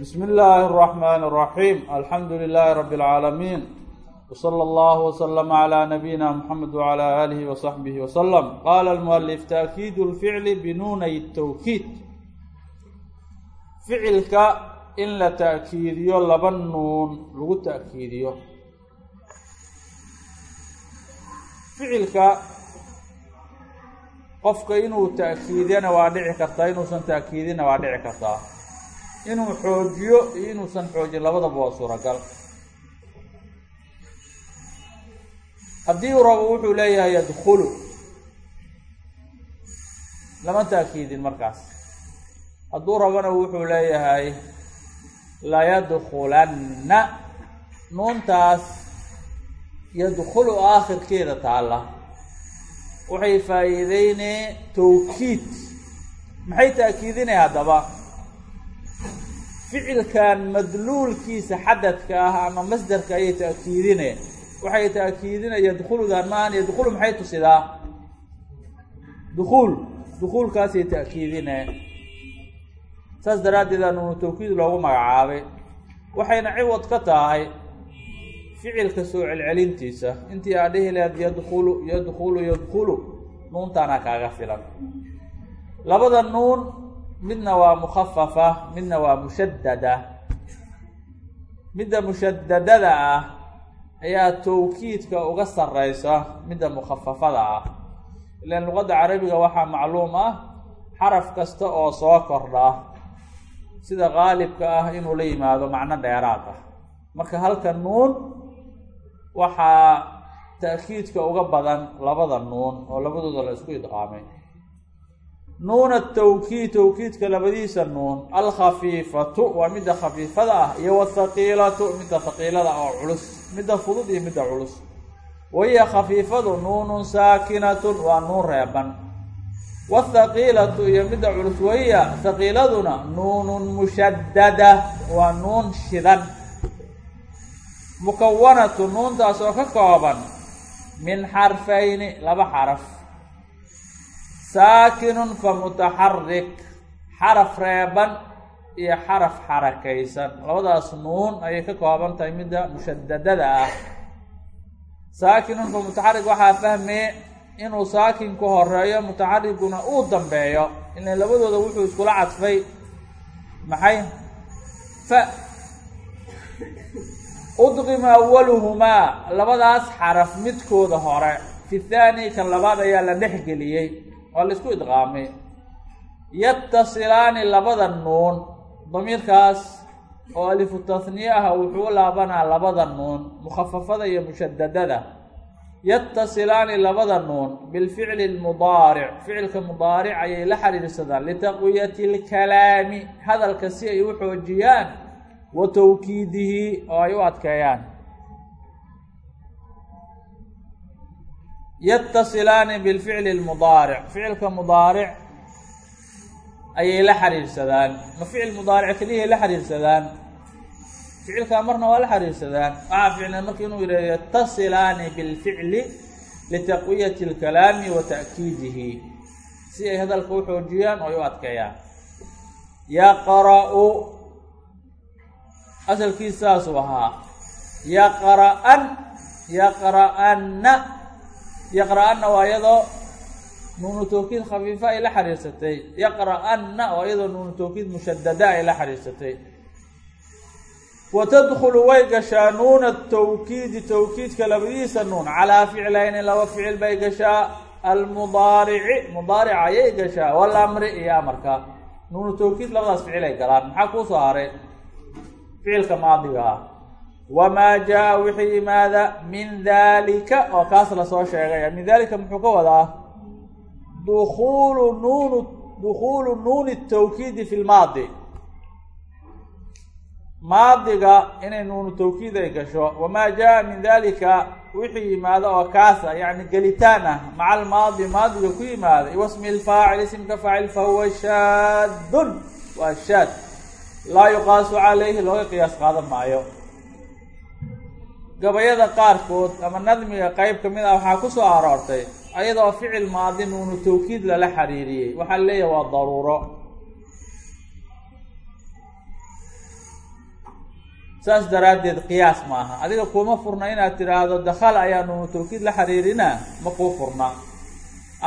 bsm اllahi الرحmn الرaحيم alxamdu لlh رb العaalمين وصlى اllه وsلم عlى نabيina mحamed وعlى آlih وصaxbih وsلم qala الmؤلف تأkiid الficl bnunay التwkiid ficilka in la ta'kiidiyo laba nuun lagu ta'kiidiyo ficilka qofka inuu ta'kiidiyana waa dhici kartaa inuusan ta'kiidina waa dhici kartaa inuu xoojiyo iyo inuusan xoojin. Labadaba waa suuragal. Haddii uu rabo wuxuu leeyahay yadkulu lama ta'kiidin markaas. Hadduu rabona wuxuu leeyahay layadkulanna nuuntaas yadkulu aakhirkeeda taalla. Waxay faa'iideynee tawkiid. Maxay ta'kiidinaya haddaba ficilkan madluulkiisa xadadka ah ama masderka ayay ta'kiidineen waxay ta'kiidinaya yadkuludan maahan yadkulu maxay tusidaa? Dukuul dukuulkaasay ta'kiidineen saas daraaddeeda nuunu tawkiid loogu magacaabay. Waxayna ciwad ka tahay ficilka soo celcelintiisa. Intii aa dhihi lahayd yadkulu yadkulu yadkulu nuuntaana kaaga filan. Labada nuun midna waa mukhafafa midna waa mushaddada. Midda mushadadada ah ayaa tawkiidka uga sareysa midda mukhafafada ah. Ilaan luqadda carabiga waxaa macluum ah xaraf kasta oo soo kordha sida qaalibka ah inuu la yimaado macno dheeraad ah. Marka halka nuun waxaa ta'kiidka uga badan labada nuun oo labadooda la isku idqaamay nuun atawkiid tawkiidka labadiisa nuun alkhafiifatu waa midda khafiifada ah iyo wathaqiilatu midda thaqiilada oo culus midda fudud iyo midda culus. Wahiya khafiifadu nuunun saakinatun waa nuun reeban. Wathaqiilatu iyo midda culus wahiya thaqiiladuna nuunun mushaddada waa nuun shidan. Mukawanatu nuuntaas oo ka kooban min xarfayni laba xaraf saakinun fa mutaxarik xaraf reeban iyo xaraf xarakaysan labadaas nuun ayay ka kooban tahay midda mushadadada ah saakinun fa mutaxarik waxaa fahmeye inuu saakin ku horeeyo mutaxariguna uu dambeeyo ilan labadooda wuxuu iskula cadfay maxay fa udqima awaluhumaa labadaas xaraf midkooda hore fi thaani kan labaad ayaa la dhex geliyey waa la isku idqaamay. Yatasilaani labada nuun damiirkaas oo alifu tahniye ah wuxuu laabanaa labada nuun mukhafafada iyo mushadadada yatasilaani labada nuun bilficli lmudaaric ficilka mudaaric ayay la xiriirsadaan litaqwiyati lkalaami hadalka si ay u xoojiyaan wa tawkiidihi oo ay u adkeeyaan yatasilaani bilficli lmudaaric. Ficilka mudaaric ayay la xiriirsadaan ma ficil mudaaric keliyay la xiriirsadaan ficilkaa marna waa la xiriirsadaan waxaa ficnay marka inuu yidhahdo yatasilaani bilficli litaqwiyati lkalaami wa ta'kiidihi. Si ay hadalka u xoojiyaan oo ay u adkeeyaan. Yaqra-u. Asalkiis saasuu ahaa. Yaqra-an. Yaqra-anna yaqra-anna waa iyadoo nuunu tawkiid khafiifa ay la xiriirsatay yaqra-anna waa iyadoo nuunu tawkiid mushadada ay la xiriirsatay wa tadkhulu way gashaa nuuna tawkiidi tawkiidka labadiisa nuun. Calaa ficlayni laba ficil bay gashaa. Almudaarici mudaarica ayay gashaa. Walamri iyo amarka. Nuunu tawkiid labadaas ficil ay galaan. Maxaa kuusoo haray ficilka maadiga ah wamaa jaa wixii yimaada min dalika oo kaas la soo sheegay min dalika muxuu ka wadaa dukuulu nuunu dukuulu nuuni tawkiidi fi lmaadi maadiga inay nuunu tawkiid ay gasho wamaa jaa min dalika wixii yimaada oo kaasa yacni gelitaan ah maca almaadi maadiga ku yimaada wasmi lfaacil isimka faacil fahuwa shaadun waa shaad laa yuqaasu calayhi looga qiyaas qaadan maayo gabayada qaarkood ama nadmiga qeyb ka mid ah waxaa ku soo aroortay ayadoo ficil maadi nuunu tawkiid lala xiriiriyey. Waxaa leeyahay waa daruuro. Saas daraaddeed qiyaas ma aha. Adiga kuma furna inaad tidhaahdo dakhala ayaa nuunu tawkiid la xiriirinaa. Ma kuu furna.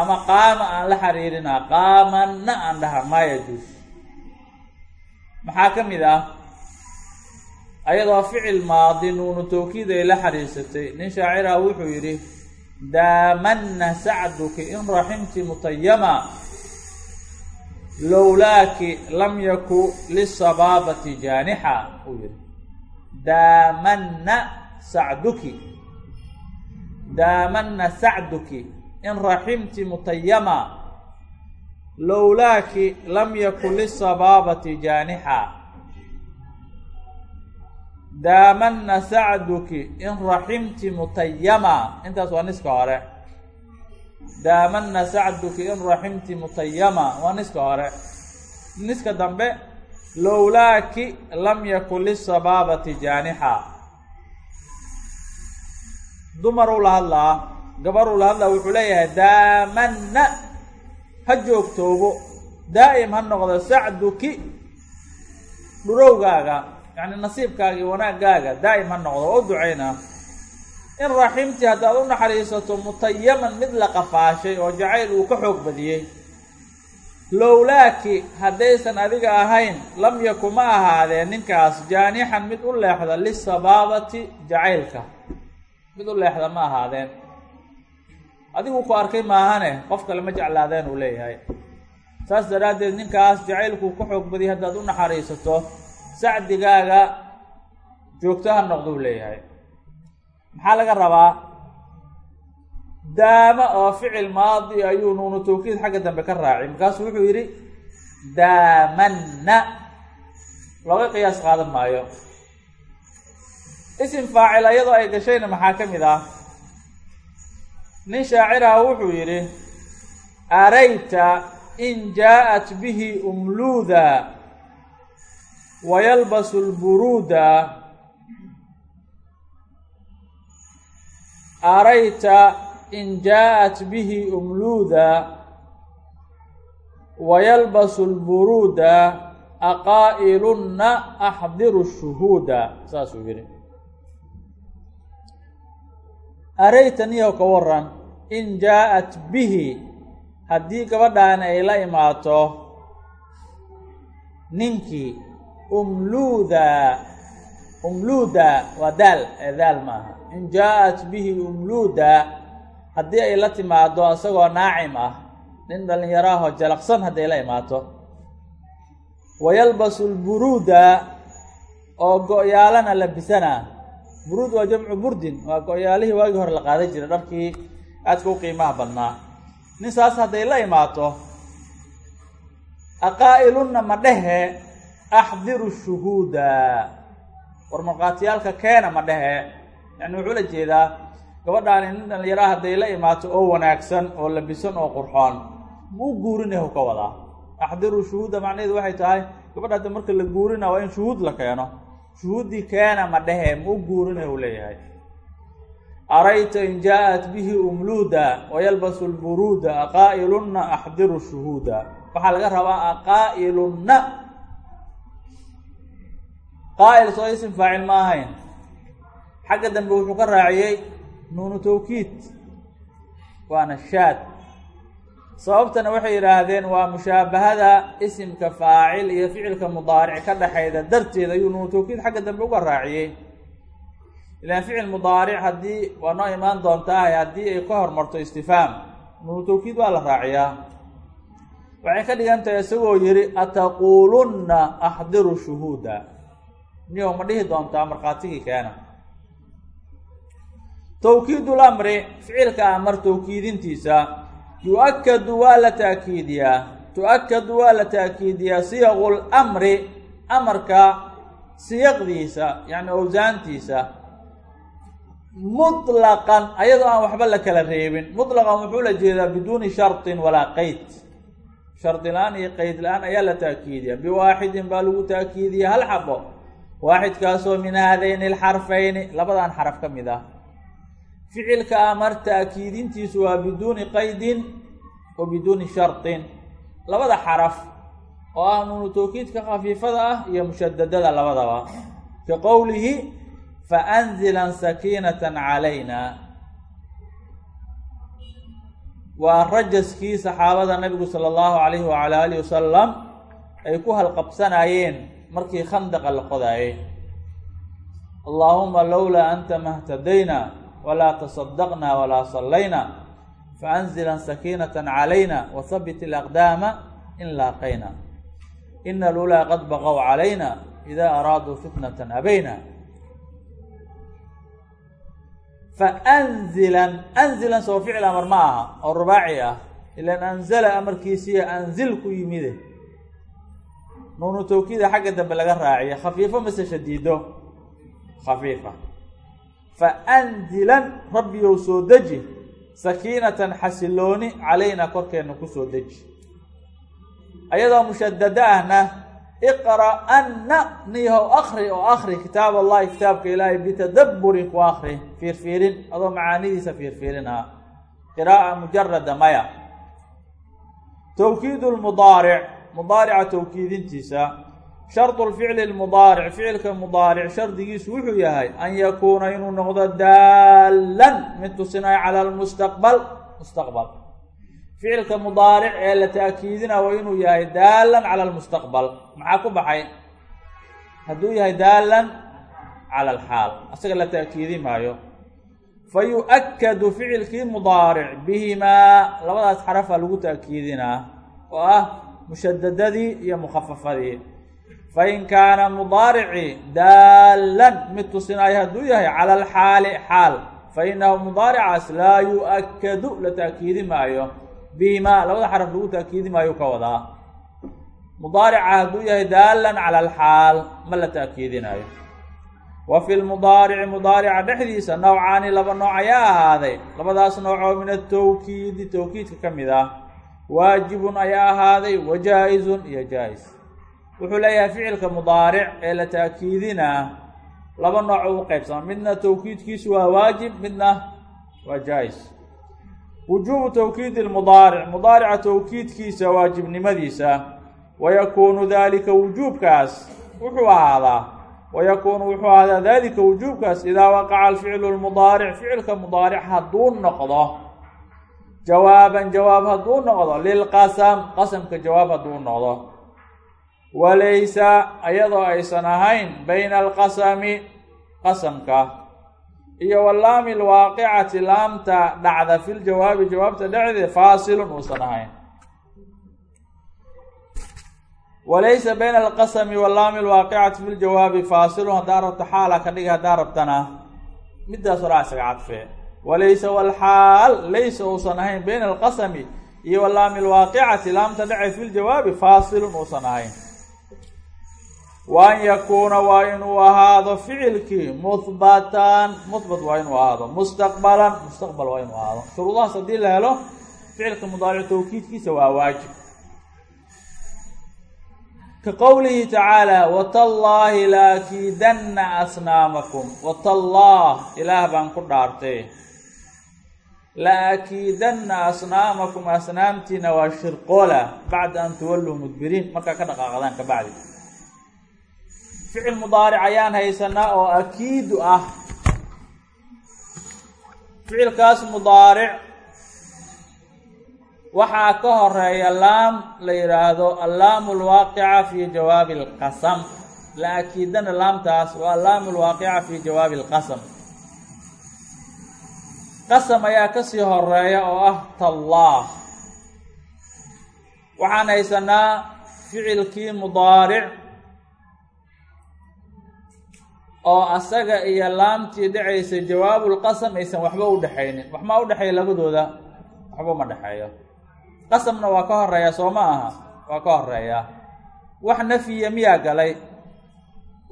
Ama qaama aan la xiriirinaa. Qaamanna aan dhaha maa yajuus maxaa ka mid ah ayadoo ficil maadi nuunu tawkiid ay la xiriirsatay nin shaacirah wuxuu yidhi daamanna sacduki in raximti mutayama lowlaaki lam yaku lisabaabati jaanixa uu yihi daamanna sacduki daamanna sacduki in raximti mutayama lowlaaki lam yakun lisabaabati jaanixa daamanna sacduki in raximti mutayama intaas waa niska hore. Daamanna sacduki in raximti mutayama waa niska hore. Niska dambe lowlaaki lam yakun lisabaabati jaanixa. Dumaruu la hadlaa gabaruu la hadlaa wuxuu leeyahay daamanna ha joogtoobo. Daa'im ha noqdo sacduki dhurowgaaga yacni nasiibkaaga iyo wanaaggaaga daa'im ha noqdo oo u ducaynaa in raximti haddaad u naxariisato mutayaman mid la qafaashay oo jacayl uu ka xoog badiyey lowlaaki haddaysan adiga ahayn lam yaku ma ahaadeen ninkaas jaanixan mid u leexda lisabaabati jacaylka mid u leexda ma ahaadeen. Adigu ku arkay maahane qof kale ma jeclaadeen uu leeyahay. Saas daraaddeed ninkaas jacaylkuu ka xoog badiyay haddaad u naxariisato sacdigaaga joogto ha noqduu leeyahay. Maxaa laga rabaa? Daama oo ficil maadi ayuu nuunu tawkiid xagga dambe ka raaciy markaasuu wuxuu yidhi daamanna. Looga qiyaas qaadan maayo. Isim faacil iyadoo ay gashayna maxaa ka mid ah? Nin shaaciraha wuxuu yidhi arayta in jaaءat bihi umluuda wayalbasu lburuuda arayta in jaaءat bihi umluuda wayalbasu lburuuda aqaa'ilunna axdiru shuhuuda saasuu yihi arayta niyow ka waran in jaaءat bihi haddii gabadhaani ay la imaato ninkii umluuda. Umluuda waa daal ee daal maaha. In jaaءat bihi umluuda haddii ay la timaado isagoo naacim ah nin dhallinyaraahoo jalaqsan hadday la imaato. Wayalbasu lburuuda oo go-yaalana labisana buruud waa jamcu burdin waa go-yaalihii waagii hore la qaadan jiray dharkii aadka u qiimaha badnaa. Nin saas hadday la imaato aqaa'ilunna ma dhehe axdiru shuhuuda war markhaatiyaalka keena ma dhehe yani wuxuu la jeedaa gabadhaani nin dhallinyaraha hadday la imaato oo wanaagsan oo labisan oo qurxoon. U guurinahu ka wadaa. Axdiru shuhuuda macnaheedu waxay tahay gabadha hadda marka la guurina waa in shuhuud la keeno. Shuhuuddii keena ma dhehe ma u guurinahu leeyahay. Arayta in jaaءat bihi umluuda wayalbasu lburuuda aqaa'ilunna axdiru shuhuuda. Waxaa laga rabaa aqaa'ilunna qaa'il soo isim faacil ma ahayn. Xagga dambe wuxuu ka raaciyey nuunu tawkiid. Waana shaad. Sababtana waxay yidhaahdeen waa mushaabahada isimka faacil iyo ficilka mudaaric ka dhexayda darteed ayuu nuunu tawkiid xagga dambe uga raaciyey. Ilaan ficil mudaaric haddii waa noo imaan doontaah haddii ay ka hormarto istifaam nuunu tawkiid waa la raaciyaa. Waxay ka dhigan tahay isagoo yihi ataquulunna axdiru shuhuuda niyow ma dhihi doontaa markhaatigii keena tawkiidu lamri ficilka amar tawkiidintiisa yu-akadu waa la taakiidiyaa tu-akadu waa la taakiidiyaa siyaqu lamri amarka siyaqdiisa yacni owsaantiisa mutlaqan ayadoo aan waxba la kala reebin mutlaqan wuxuu la jeedaa biduuni sharطin walaa qeyd shardi la'aan iyo qeyd la'aan ayaa la taakiidiya biwaaxidin baa lagu taakiidiya hal xabo waaxidkaasoo min haadayni alxarfayni. Labadan xaraf ka mid ah. Ficilka amar taakiidintiisu waa biduuni qaydin wa biduuni sharطin labada xaraf oo ah nuunu tawkiidka khafiifada ah iyo mushadadada labadaba. Ka qowlihi faanzilan sakiinatan calayna. Waa rajaskii saxaabada nabigu sala allahu calayhi wacala alihi wasalam ay ku halqabsanayeen markii khandaqa la qodaayey allaahuma lowlaa anta mahtadayna walaa tasadaqna walaa sallayna faanzilan sakiinatan calayna wahabit alaqdaama in laaqayna. Ina lulaa qad baqow calayna ida araaduu fitnatan abayna faanzilan anzilan soo ficil amar ma aha oo rubaaci ah. Ilan anzala amarkiisiiyo anzil ku yimide nuunu tawkiida xagga dambe laga raaciyo. Khafiifo mase shadiido? Khafiifa. Faanzilan rabbiyow soo deji. Sakiinatan xasilooni calayna korkeenna ku soo deji. Ayadoo mushadado ahna iqra'anna niyahow akri oo akri kitaab allahi kitaabka ilaahay bitadabburin ku akri fiirfiirin adoo macaanidiisa fiirfiirin ah qiraa'a mujarada maya. Tawkiid lmudaaric mudaarica tawkiidintiisa shardu lficli lmudaaric ficilka mudaaric shardigiisu wuxuu yahay an yakuuna inuu noqdo daalan mid tusinayo cala lmustaqbal mustaqbal. Ficilka mudaaric ee la taakiidina waa inuu yahay daalan cala lmustaqbal maxaa ku baxay? Hadduu yahay daalan cala alxaal asaga la taakiidi maayo. Fa yu-akkadu ficilkii mudaaric bihimaa labadaas xarafaa lagu taakiidinaa oo ah mushadadadii iyo mukhafafadii fain kaana mudaarici daalan mid tusinayo hadduu yahay cala alxaali xaal. Fa inahu mudaaricaas laa yu-akkadu la taakiidi maayo. Bihimaa labada xaraf lagu taakiidi maayo ka wadaa. Mudaarica hadduu yahay daalan cala alxaal ma la taakiidinayo wa fi lmudaarici mudaarica dhexdiisa nawcaani laba nooc ayaa ahaaday. Labadaas noocoo min atawkiidi tawkiidka ka mid ah waajibun ayaa ahaaday wa jaa-izun iyo jaa-is. Wuxuu leeyahay ficilka mudaaric ee la taakiidinaa laba nooc u qeybsama midna tawkiidkiisu waa waajib midna waa jaa-is. Wujuubu tawkiidi lmudaaric mudaarica tawkiidkiisa waajibnimadiisa wayakuunu dalika wujuubkaas wuxuu ahaadaa wayakuunu wuxuu ahaadaa dalika wujuubkaas idaa waqaca alficlu lmudaaric ficilka mudaaric hadduu noqdo jawaaban jawaab hadduu noqdo lilqasam qasamka jawaab hadduu noqdo walaysa ayadoo aysan ahayn bayna alqasami qasamka iyo walaami lwaaqicati laamta dhacda fi ljawaabi jawaabta dhexdeed faasilun uusan ahayn walaysa bayna alqasami walaami lwaaqicati fi ljawaabi faasilun haddaa rabta xaala ka dhigi haddaa rabtana midaas horaa isaga cadfee walaysa walxaal laysa uusan ahayn bayna alqasami iyo walaami lwaaqicati laamta dhece fi ljawaabi faasilun uusan ahayn. Wa an yakuuna waa inuu ahaado ficilkii muhbatan muhbat waa inuu ahaado mustaqbalan mustaqbal waa inuu ahaado. Shuruudahaas haddii la helo ficilka mudaaric tawkiidkiisa waa waajib. Ka qowlihi tacaala watallaahi laakiidanna asnaamakum watallah ilaah baan ku dhaartay laakiidanna asnaamakum asnaamtiina waa shirqoola bacda an tuwalluu mudbiriin. Markaa ka dhaqaaqdaan ka bacdi. Ficil mudaaric ayaan haysanaa oo akiidu ah. Ficilkaas mudaaric waxaa ka horreeya laam la yidhaahdo allaamu lwaaqica fi jawaabi alqasam la akiidana laamtaas waa allaamu lwaaqica fi jawaabi alqasam qasam ayaa ka sii horreeya oo ah tallaah. Waxaan haysanaa ficilkii mudaaric oo asaga iyo laamtii dhacaysa jawaabulqasam aysan waxba u dhexaynin. Waxmaa u dhexeeya labadooda? Waxba ma dhexeeyo. Qasamna waa ka horreeya soo ma aha? Waa ka horreeya wax nafyiya miyaa galay?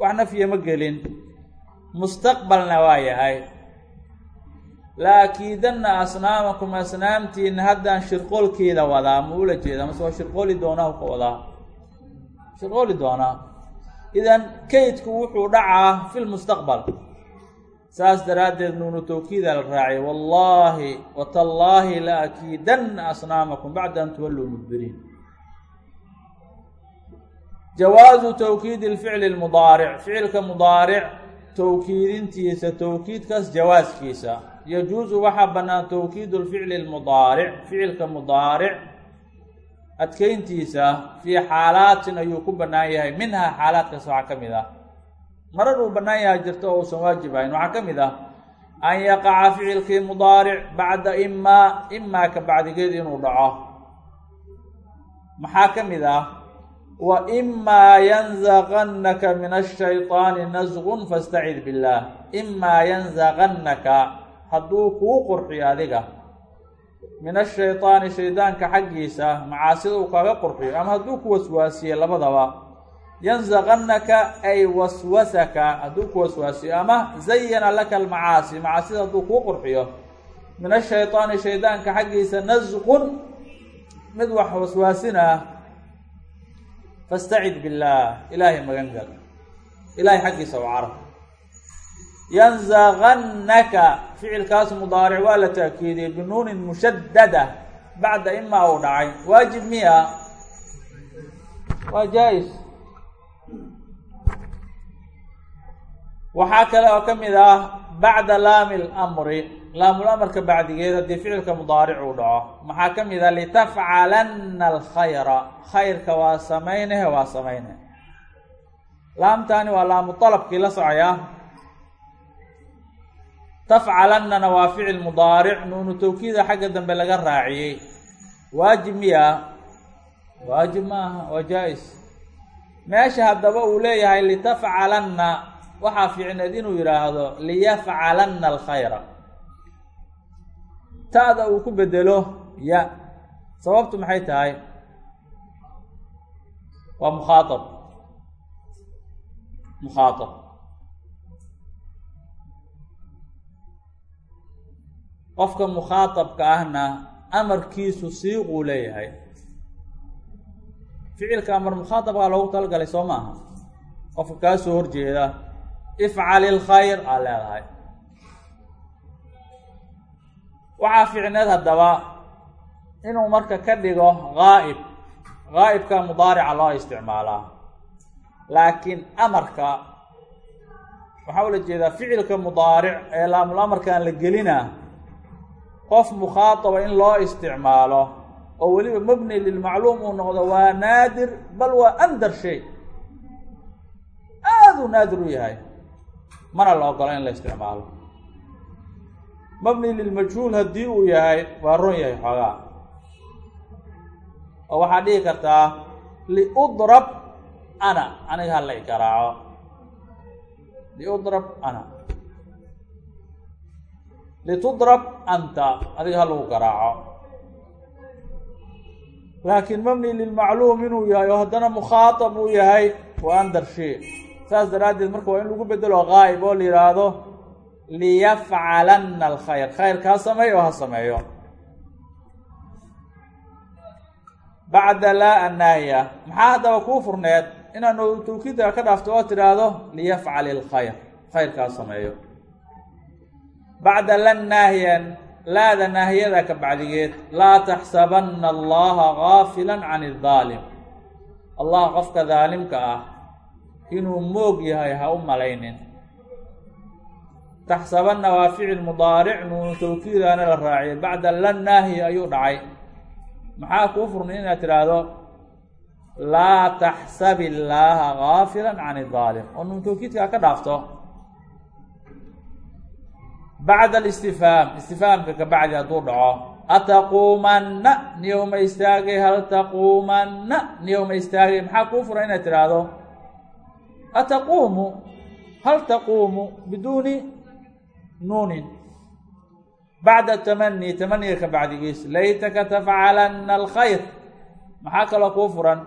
Wax nafyiya ma gelin. Mustaqbalna waa yahay laakiidanna asnaamakum asnaamtiina haddaan shirqoolkeeda wadaa ma ula jeeda mase waa shirqooli doonaa ka wadaa shirqooli doonaa. Idan kaydku wuxuu dhacaa fi lmustaqbal saas daraaddeed nuunu tawkiida la raacay wallaahi watallaahi la akiidanna asnaamakum bacda an tuwalluu mudbiriin. Jawaazu towkiidi lficli lmudaaric ficilka mudaaric towkiidintiisa towkiidkaas jawaaskiisa yajuusu waxaa bannaan towkiidu lficli lmudaaric ficilka mudaaric adkeyntiisa fii xaalaatin ayuu ku bannaan yahay minhaa xaalaadkaas waxaa ka mid ah marar uu bannaan yahay jirto oo uusan waajib ahayn waxaa ka mid ah an yaqaca ficilkii mudaaric bacda imaa imaa ka bacdigeed inuu dhaco maxaa ka mid ah wa imaa yanzaqannaka min ashayطaani nasqun fastacid billaah imaa yanzaqannaka hadduu kuu qurxiyo adiga. Min ashayطaani shaydaanka xaggiisa macaasida uu kaga qurxiyo ama hadduu ku waswaasiye labadaba. Yanzaqannaka ay waswasaka hadduu ku waswaasiyo ama zayana laka almacaasi macaasida hadduu kuu qurxiyo. Min ashayطaani shaydaanka xaggiisa nasqun mid wax waswaasina fastacid billaah ilaahay magan gal ilaahay xaggiisa u carab yanzaqannaka ficilkaas mudaaric waa la taakiidiyey binuunin mushadada bacda imaa uu dhacay. Waajib miya? Waa jaa-is waxaa kale oo ka mid ah bacda laami lamri laamulamarka bacdigeed haddii ficilka mudaaric uu dhaco. Maxaa ka mid ah? Litafcalanna alkhayra khayrka waa samaynehe waa samayne laamtaani waa laamu la socaya tafcalannana waa ficil mudaaric nuunu tawkiida xagga dambe laga raaciyey. Waajib miya? Waajib ma aha waa jaa-is. Meesha haddaba uu leeyahay litafcalanna waxaa fiicneed inuu yidhaahdo liyafcalanna alkhayra. Ta'da uu ku bedelo ya. Sababtu maxay tahay? Waa mukhaaab mukhaaab qofka mukhaaabka ahna amarkiisu siiquu leeyahay. Ficilka amar mukhaaabkaa loogu talagalay soo maaha. Qofka kaa soo horjeeda ifcal ilkhayr aa leedahay. Waxaa fiicneed haddaba inuu marka ka dhigo gaa'ib gaa'ibka mudaarica loo isticmaalaa. Laakiin amarka waxaa ula jeedaa ficilka mudaaric ee laamul amarkaan la gelina qof mukhaataba in loo isticmaalo oo weliba mabni lilmacluum uu noqdo waa naadir bal waa andar shay. Aada uu naadir u yahay mana la ogola in la isticmaalo. Mabni lilmajhuul haddii uu yahay waa ron yahay xoogaa. Oo waxaad dhihi kartaa liudrab ana aniga hala i garaaco liudrab ana litudrab anta adiga ha lagu garaaco laakiin mabni lilmacluum inuu yahay oo haddana mukhaatab uu yahay waa andar saas daraaddeed marka waa in lagu bedelo gaa'ib oo la yihaahdo liyafcalanna alkhayr khayrka ha sameeyo oo ha sameeyo bacda laa annaahiya maxaa haddaba kuu furneed inaanu tawkiidka ka dhaafto oo tidhaahdo liyafcal ilkhayr khayrka ha sameeyo bacda la naahiyan laada naahiyada ka bacdigeed laa taxsabanna allaha gaafila can idaalim allah qofka daalimka ah inuu moog yahay ha u malaynin. Taxsabanna waa ficil mudaaric nuunu tawkiidaana la raaciyay bacda la naahiya ayuu dhacay. Maxaa kuu furnay inaad tidhaahdo laa taxsabi illaaha gaafila can idaalim oo nuunu tawkiidkaa ka dhaafto bacda alistifhaam istifhaamka kabacdi hadduu dhaco ataquumanna niyowma istaagay hal taquumanna niyowma istaagay maxaa kuu furan inaad tidhaahdo ataquumu hal taquumu biduuni nuunin bacda tamani tamaniga ka bacdigiis laytaka tafcalanna alkhayr maxaa kaloo kuu furan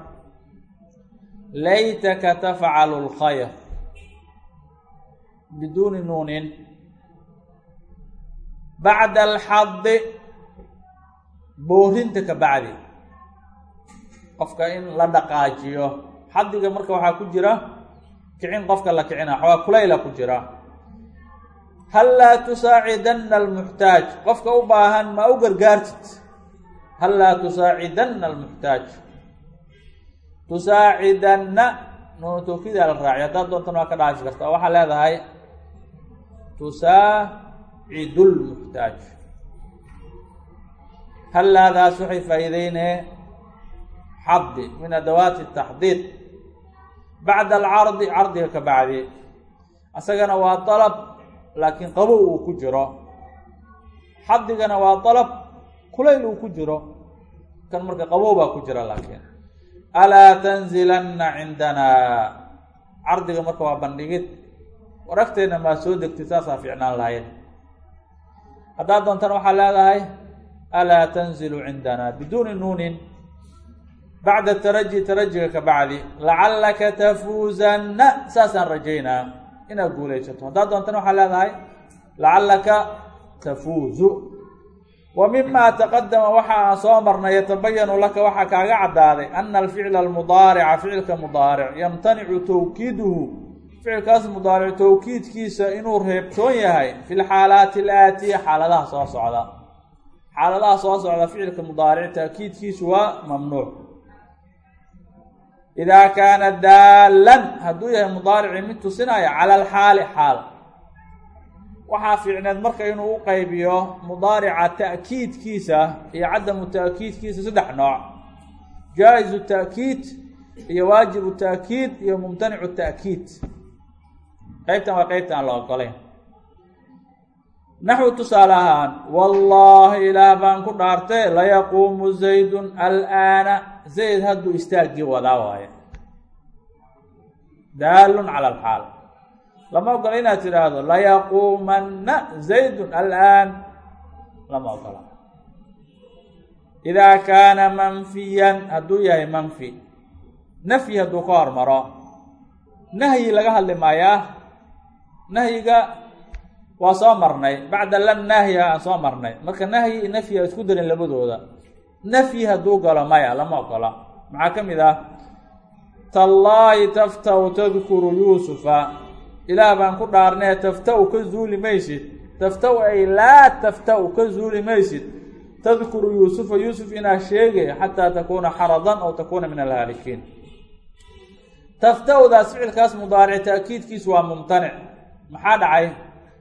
laytaka tafcalu lkhayr biduuni nuunin bacda alxadi boorinta ka bacdi qofka in la dhaqaajiyo xadiga marka waxaa ku jira kicin qofka la kicina xoogaa kulayla ku jira hal laa tusaacidanna almuxtaaj qofka u baahan ma u gargaartid hal laa tusaacidanna almuxtaaj tusaacidanna nuunu tawkiidaa la raaciy haddaad doontana waa ka dhaafi karta waxaa leedahay tusaacidu lmuxtaaj hallaadaas waxay faa'iideynee xadi min adawaati taxdiid bacda alcardi cardiga ka bacdi. Asagana waa dalab laakiin qabow uu ku jiro. Xadigana waa dalab kulayl uu ku jiro. Kan marka qabow baa ku jira laakiin. Alaa tanzilanna cindanaa cardiga marka waa bandhigid. Waragteena maa soo degtay saasaa fiicnaan lahayd haddaad doontana waxaa leedahay alaa tanzilu cindana? Biduuni nuunin bacda taraji tarajiga ka bacdi lacallaka tafuuzanna. Saasaan rajaynaa inaad guulaysato. Haddaad doontana waxaa leedahay lacallaka tafuuzu. Wa mima taqadama waxa aan soo marnay yatabayanu laka waxaa kaaga caddaaday ana alficla almudaarica ficilka mudaaric yamtanicu tawkiiduhu ficilkaas mudaaric tawkiidkiisa inuu reebtoon yahay fi lxaalaati alaatiya xaaladaha soo socda. Xaaladaha soo socda ficilka mudaaric taakiidkiisu waa mamnuuc. Idaa kaana daalan hadduu yahay mudaarici mid tusinaya cala alxaali xaal. Waxaa fiicneed marka inuu u qaybiyo mudaarica ta'kiidkiisa iyo cadamu ta'kiidkiisa saddex nooc. Jaa-izu ta'kiid iyo waajibu ta'kiid iyo mumtanicu ta'kiid qeybtan waa qeybta aan la ogolayn naxwi tusaale ahaan wallaahi ilaah baan ku dhaartay layaquumu zaydun alaana. Zayd hadduu istaaggii wadaa waaye daalun cala alxaal. Lama ogola inaad tidhaahdo layaquumanna zaydun alaan. Lama ogola. Idaa kaana manfiyan hadduu yahay manfi. Nafyi hadduu ka hormaro nahyi laga hadli maayaa nahyiga waa soo marnay. Bacda lan nahya aan soo marnay. Marka nahyi nafyi a isku darin labadooda. Nafyi hadduu galo maya lama ogola. Maxaa ka mid ah? Tallaahi tafta-u tadkuru yuusufa. Ilaah baan ku dhaarnee tafta-u ka zuuli maysid. Tafta-u ay laa tafta-u ka zuuli maysid. Tadkuru yuusufa yuusuf inaa sheegay xataa takuuna xaradan aw takuuna min alhaalikiin. Tafta-udaas ficilkaas mudaaric taakiidkiisu waa mumtanic maxaa dhacay?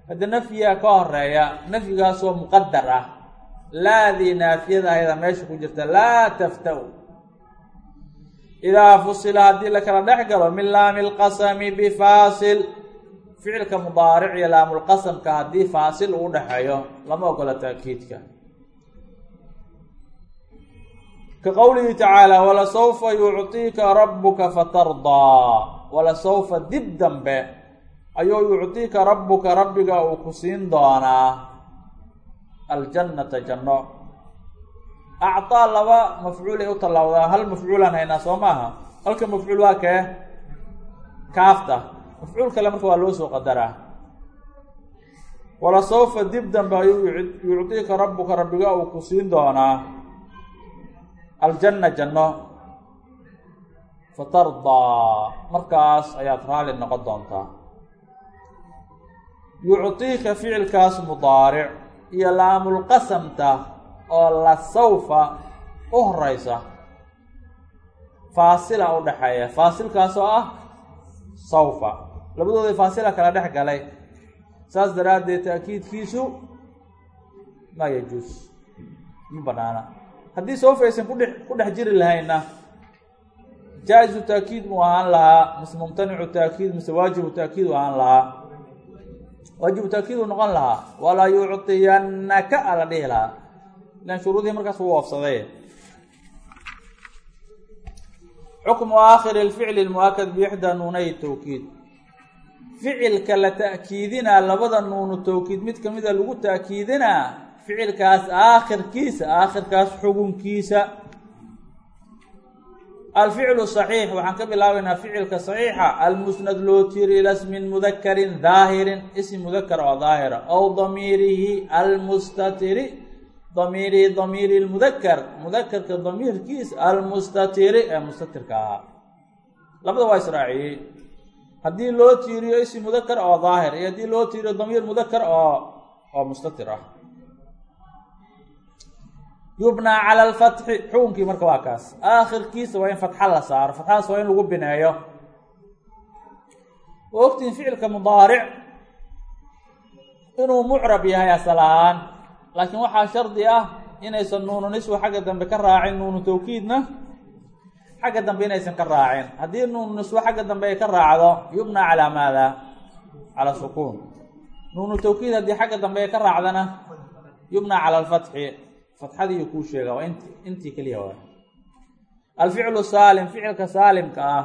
Hadda nafyiga ka horreeya nafyigaasoo muqadar ah. Laadii naafiyada ayada meesha ku jirta laa tafta-u idaa fusila haddii la kala dhex galo min laami lqasami bifaasil ficilka mudaaric iyo laamulqasamka haddii faasil uu dhexeeyo lama ogola taakiidka ka qowlihi tacaala walasawfa yucطiika rabuka fatardaa. Walasawfa dib dambe ayuu yucdiika rabbuka rabbiga uu ku siin doonaa aljannata janno. Actaa laba mafcuulay u tallaabdaa hal mafcuulaan haynaa soo maaha? Halka mafcuul waa kee? Kaafta. Mafcuul kale marka waa loo soo qadaraa. Wala walasawfa dib dambe ayuu yucdiika rabbuka rabbiga uu ku siin doonaa aljanna janno. Fatardaa markaas ayaad raali noqon doontaa yucطiika ficilkaas mudaaric iyo laamulqasamta oo la sawfa u horeysa faasila u dhexeeya. Faasilkaas oo ah sawfa. Labadooda faasila kala dhex galay. Saas daraaddeed taakiidkiisu maa yajuus ma banaana. Haddii sawfa aysan kudhe ku dhex jiri lahayna jaa-izu taakiid mu ahaan lahaa mise mumtanicu taakiid mise waajibu taakiid u ahaan lahaa waajibu taakiid uu noqon lahaa. Walaa yucطiyannaka a la dhihi lahaa. Ilan shuruudihii markaas wuu oofsaday xukmu aakhiri lficli lmuakad biixdaa nuunay tawkiid. Ficilka la ta'kiidinaa labada nuunu tawkiid mid kamida lagu ta'kiidinaa ficilkaas aakhirkiisa aakhirkaas xugunkiisa alficlu saxiix waxaan ka bilaabaynaa ficilka saxiixa almusnad loo tiri ila smin mudakarin daahirin ism mudakar oo daahira aw damiirihi almustatiri damiirihi damiiri lmudakar mudakarka damiirkiisa almustatiri ee mustatirka ahaa labada waa israaciyey haddii loo tiiriyo ism mudakar oo daahir iyo haddii loo tiiriyo damiir mudakar oo oo mustatir ah yubnaa cala alfatxi xukunkii marka waa kaas. Aakhirkiisa waa in fatxa la saaro fatxadaas waa in lagu bineeyo. Oo ogtiin ficilka mudaaric inuu mucrab yahay asal ahaan laakiin waxaa shardi ah inaysan nuunu niswa xagga dambe ka raacin nuunu tawkiidna xagga dambe inaysan ka raacin. Haddii nuunu niswa xagga dambe ay ka raacdo yubnaa calaa maada? Calaa sukuun. Nuunu tawkiid haddii xagga dambe ay ka raacdana yubnaa cala alfatxi fatxadiiyu kuu sheega waa int intii keliya waay alficlu saalim ficilka saalimka ah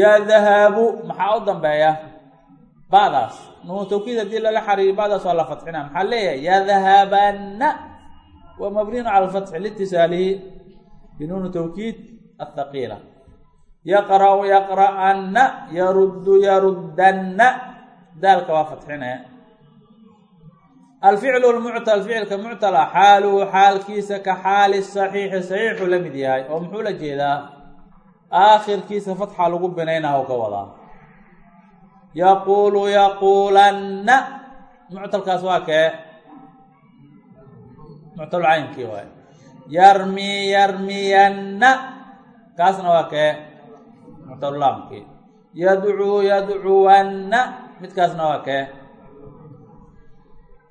yaa dahaabu maxaa u dambeeya? Ba'daas. Nuunu tawkiid haddii lala xariiriyo ba'daas waa la fatxina maxaa leeyahay? Yadhabanna waa mabniyun cala alfatxi liitisaalihi binuuni tawkiid athaqiila yaqra'u yaqra'anna yaruddu yaruddanna daalka waa fatxine alficlu lmuctal ficilka muctala xaaluhu xaalkiisa ka xaali saxiixi saxiixu la mid yahay oo muxuu la jeedaa aakhirkiisa fatxa lagu binaynaha u ka wadaa yaquulu yaquulanna muctalkaas waa kee muctalcaynkii waay yarmi yarmiyanna kaasna waa kee muctalulaamkii yadcuu yadcuwanna midkaasna waa kee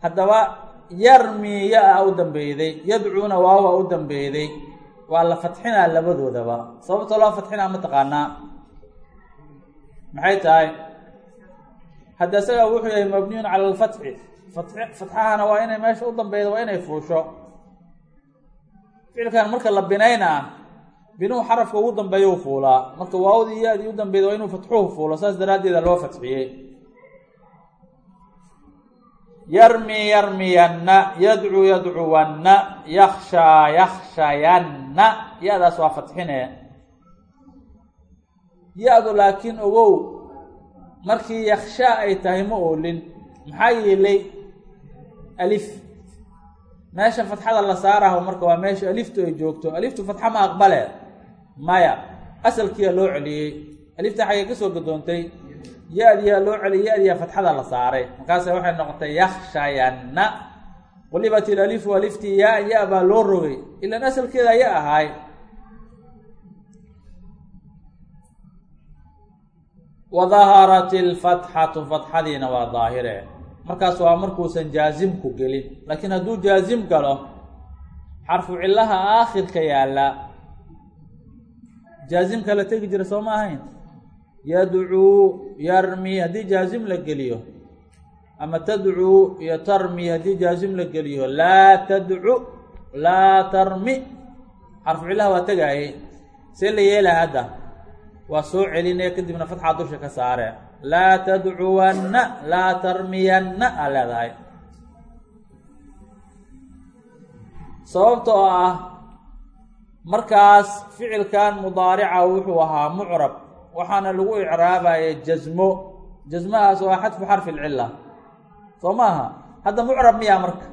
haddaba yarmi ya-a u dambeyday yadcuuna waawa u dambeyday waa la fatxinaa labadoodaba. Sababta loo fatxinaa ma taqaanaa? Maxay tahay? Hadda isaga wuxuu yahay mabniyun cala alfatxi fatxahana waa inay meesha u dambeyda waa inay fuusho. Ficilkan marka la binaynaa binuhu xarafka ugu dambeeya u fuulaa. Marka waawdii ya-dii u dambeyda waa inuu fatxuhu fuulo saas daraaddeeda loo fatxiyey yarmi yarmiyanna yadcuu yadcuwanna yakshaa yakshayanna ya-daas waa fatxine. Ya-du laakiin ogow markii yakshaa ay tahay ma oolin. Maxaa yeelay? Alif. Meesha fatxada la saaraho marka waa meesha aliftu ay joogto. Aliftu fatxa ma aqbale maya. Asalkiiyaa loo celiyey. Alifta xaggay ka soo gadoontay ya-diyaa loo celiyay ya-diyaa fatxada la saaray. Markaase waxay noqotay yakshayanna qulibat ilalifu aliftii yaa ya baa loo rogay. Ilaan asalkeeda ya ahaay wadaharat ilfatxatu fatxadiina waa daahire markaas waa markuusan jaazimku gelin. Laakiin hadduu jaazim galo xarfu cillaha aakhirka yaalla jaazimka la tegi jira soo ma ahayn yadcuu yarmi haddii jaazim la geliyo. Ama tadcuu iyo tarmi haddii jaazim la geliyo. Laa tadcu laa tarmi. Xarfu cillaha waa tegaaye see la yeelaa hadda. Waa soo celinaya kadibna fatxaa dusha ka saare. Laa tadcuwanna laa tarmiyanna aa leedahay. Sababta oo ah markaas ficilkan mudaarica wuxuu ahaa mucrab waxaana lagu icraabaya jasmo jasmahaas waa xadfu xarfi lcila soo maaha? Hadda mucrab miyaa marka?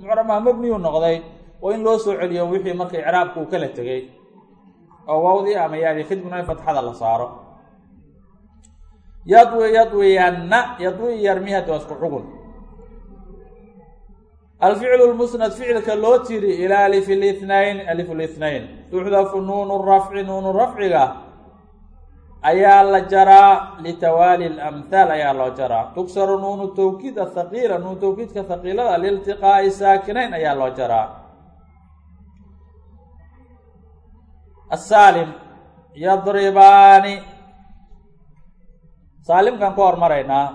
Mucrab maa mabniyuu noqday. Oo in loo soo celiyo wixii marka icraabka uu kala tegey oo wawdii ama yaadi kadibna in fatxada la saaro. Yadwi yadwiyanna yadwi yarmi hadda isku xugun alficlu lmusnad ficilka loo tiri ilaa alif lithnayn alif lithnayn tuxdafu nuunu rafci nuunu rafciga ayaa la jaraa litawaali lamhaal ayaa loo jaraa. Tugsaru nuunu tawkiid athaqiila nuunu tawkiidka thaqiilada liiltiqaa'i saakinayn ayaa loo jaraa. Asaalim yadribaani. Saalimkan ka hormaraynaa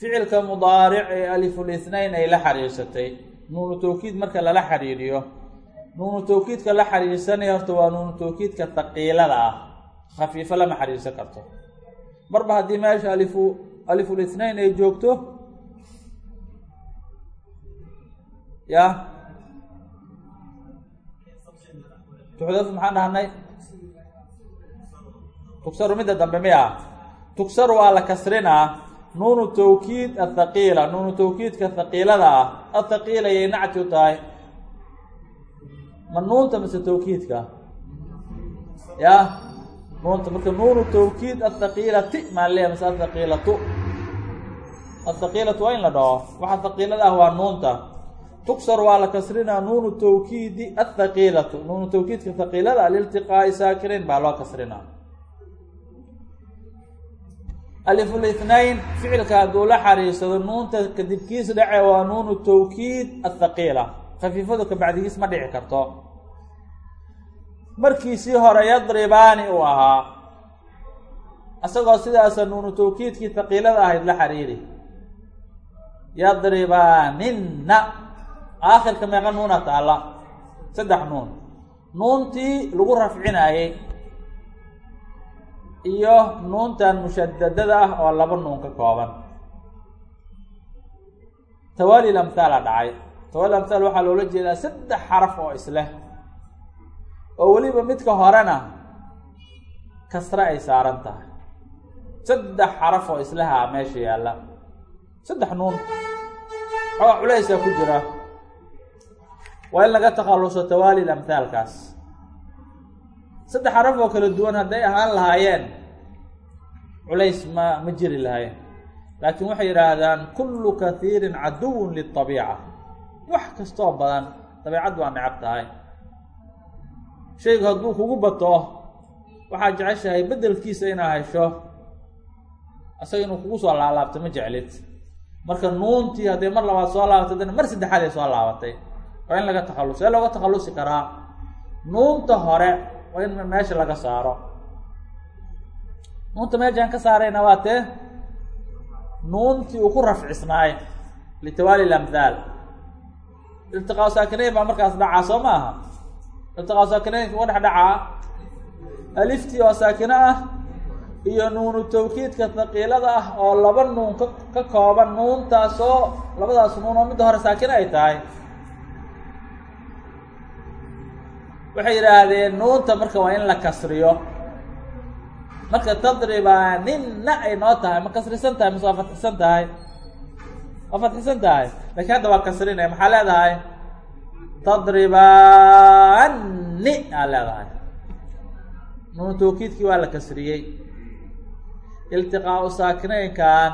ficilka mudaaric ee alifulithnayn ay la xiriirsatay nuunu tawkiid marka lala xiriiriyo nuunu tawkiidka la xiriirsanaya horta waa nuunu tawkiidka thaqiilada ah khafiifo lama xiriirsan karto. Marba haddii meesha alifu alifulithnayn ay joogto ya? Tuxdafu maxaan dhahnay? Tugsaru midda dambe miya? Tugsaru waa la kasrinaa nuunu tawkiid athaqiila nuunu tawkiidka thaqiilada ah. Athaqiila yay nacti u tahay. Ma nuunta mise tawkiidka? Ya nuunta marka nuunu tawkiid athaqiilati maan leeya mise athaqiilatu athaqiilatu waa in la dhaho. Waxa thaqiilada ah waa nuunta. Tuksar waa la kasrinaa nuunu tawkiidi athaqiilatu nuunu tawkiidka thaqiilada aliltiqaa'i saakinayn baa loo kasrinaa. Alifulithnayn ficilka hadduu la xariirsado nuunta kadibkiis dhace waa nuunu tawkiid athaqiila khafiifadu ka ma dhici karto markiisii hore yadribaani uu ahaa isagoo sidaasa nuunu tawkiidkii thaqiilada ahayd la xariiri yadribaaninna. Aakhirka meeqa nuuna taalla. Saddex nuun. Nuuntii lagu rafcinaayey iyo nuuntan mushadadada ah oo laba nuun ka kooban. Tawaali lamthaala dhacay. Tawaali lamthaal waxaa loola jeedaa saddex xaraf oo isleh oo weliba midka horena kasre ay saaran tahay. Saddex xaraf oo islehaa meesha yaalla. Saddex nuun. Xoogaa culaysaa ku jira. Waa in laga takhalluso tawaali lamthaalkaas saddex xaraf oo kala duwan hadday ahaan lahaayeen culays ma ma jiri lahayen laakiin waxay yidhaahdaan kullu kathiirin caduwun liabiica wax kastoo badan dabeicad waa necab tahay shaygu hadduu kugu bato waxaad jeceshahay beddelkiisa inaa hesho isaga inuu kugu soo laalaabto ma jeclid. Marka nuuntii hadday mar labaad soo laabatay dana mar saddexaad ay soo laabatay. Waa in laga takhalluso ee looga takhallusi karaa. Nuunta hore waa in meesha laga saaro. Nuunta meeshaan ka saarayna waa tee nuuntii uu ku rafcisnaay. Litawaali lamthaal iltiqaa saakinayn baa markaas dhacaa soo ma aha iltiqaa saakinaynka uga dhex dhacaa. Aliftii oo saakino ah iyo nuunu tawkiidka thaqiilada ah oo laba nuun ka ka kooban nuuntaasoo labadaas nuun oo midda hore saakino ay tahay. Waxay yidhaahdeen nuunta marka waa in la kasriyo. Marka tadribaaninna ay noo tahay ma kasrisan tahay mise waa fatxisan tahay? Waa fatxisan tahay. Laakiin hadda waa kasrinaya maxaa leedahay tadribaani aa leedahay nuunu tawkiidkii waa la kasriyey iltiqaau saakinaynkan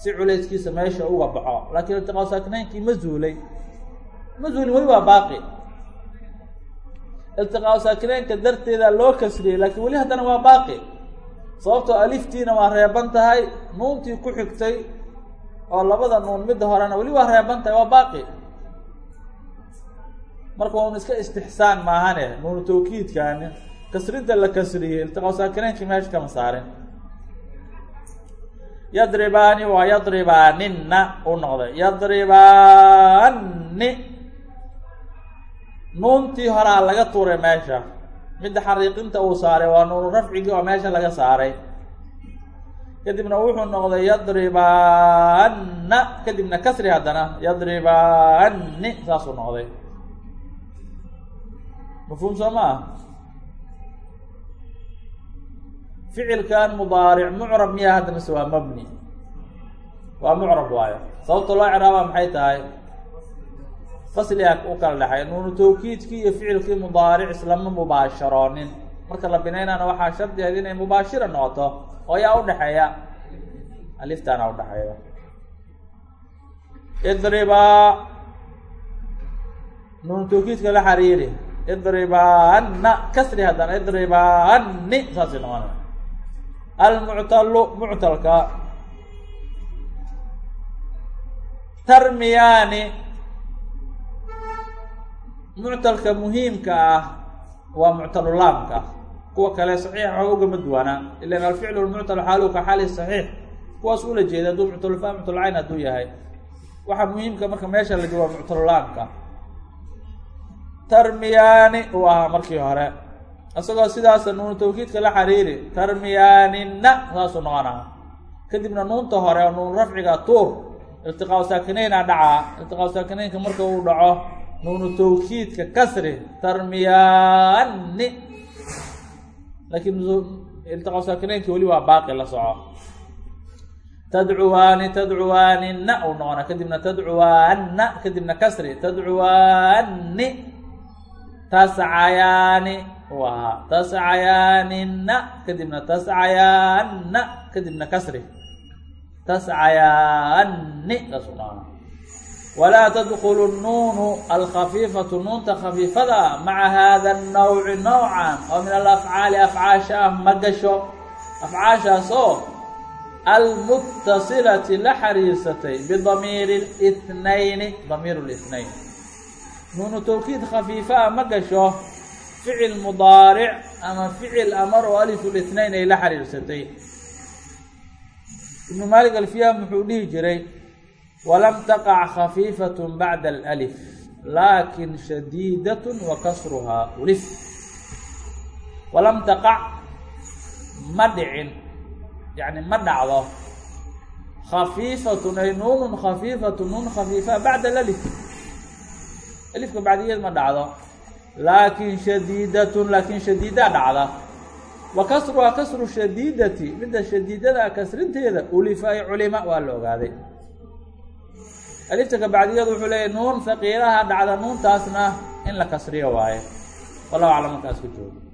si culayskiisa meesha uga baxo laakiin iltiqaau saakinaynki ma zuulay ma zuulin weli waa baaqi iltiqaau saakinaynka darteeda loo kasriyey laakiin weli haddana waa baaqi sababtoo aliftiina waa reeban tahay nuuntii ku xigtay oo labada nuun midda horena weli waa reeban tahay waa baaqi marka waa un iska istixsaan maahane nuunu tawkiidkani kasrinta la kasriyey iltiqaau saakinaynki meesha kama saarin. Yadribaani waa yadribaaninna u noqday. Yadribaani nuuntii horaa laga tuuray meesha. Midda xariiqinta uu saaray waa nuunu rafcigii oo meesha laga saaray. Kadibna wuxuu noqday yadribaanna kadibna kasri haddana yadribaani saasuu noqday mafhuum soo ma ah ficilkan mudaaric mucrab miyaa hadda mise waa mabni. Waa mucrab waayo. Sababta loo ciraaba maxay tahay? Fasliga u kala dhexay. Nuunu tawkiidkii iyo ficilkii mudaaric islama mubaasharoonin. Marka la binaynana waxaa shardigeed inay mubaashira noqoto oo yaa udhexeeya aliftaana udhexeeya idribaa nuunu tawkiidka la xariiri idribaanna kasri haddana idribaani saasay noqonay almuctalu muctalka tarmiyaani. Muctalka muhiimka ah waa muctalulaamka kuwa kale saxiixa xooga ugama duwana ilan alficlu lmuctal xaaluhu ka xaali saxiix. Kuwaas ula jeeda hadduu muctalulfa muctalcayn hadduu yahay. Waxaa muhiimka marka meesha la joogo waa muctalulaamka tarmiyaani. Uu ahaa markii hore. Isagoo sidaasa nuunu tawkiidka la xariiri tarmiyaaninna saasuu noqonaa. Kadibna nuunta hore oo nuun rafciga tuur iltiqaau saakinayna dhacaa. Iltiqaau saakinaynka marka uu dhaco nuunu tawkiidka kasri tarmiyaani laakiin iltiqaau saakinaynki weli waa baaqi la soco. Tadcuwaani tadcuwaaninna uu noqona kadibna tadcuwaanna kadibna kasri tadcuwaani tascayaani uu ahaa tascayaaninna kadibna tascayaanna kadibna kasri. Tascayaani saasuu noqona walaa tadkulu nuunu alkhafiifatu nuunta khafiifada maca hada nawci nowcan oo min alafcaali afcaasha ah ma gasho afcaashaas oo almuttasilati la xiriirsatay bidamiiri اlithnayni damiir اlithnayn nuunu tawkiid khafiifa ah ma gasho ficil mudaaric ama ficil amar oo alifu lithnayn ay la xiriirsatay. Ibnu maalik alfiyaam wuxuu dhihi jiray walam taqac khafiifat bacda alif laakin shadiidat wa kasruhaa ulif. Walam taqac ma dhicin yani ma dhacdo. Khafiifatun ay nuunun khafiifatu nuun khafiifa bacda alif alifka bacdigeed ma dhacdo. Laakin shadiidatun laakin shadiidaa dhacda. Wa kasruhaa kasru shadiidati. Midda shadiidada kasrinteeda ulifa ay culima waa la ogaaday. Alifta ka bacdigeed wuxuu leeyahy nuun faqiiraha dhacda nuuntaasna in la kasriyo waaye. Wallahu aclam markaas ku joogo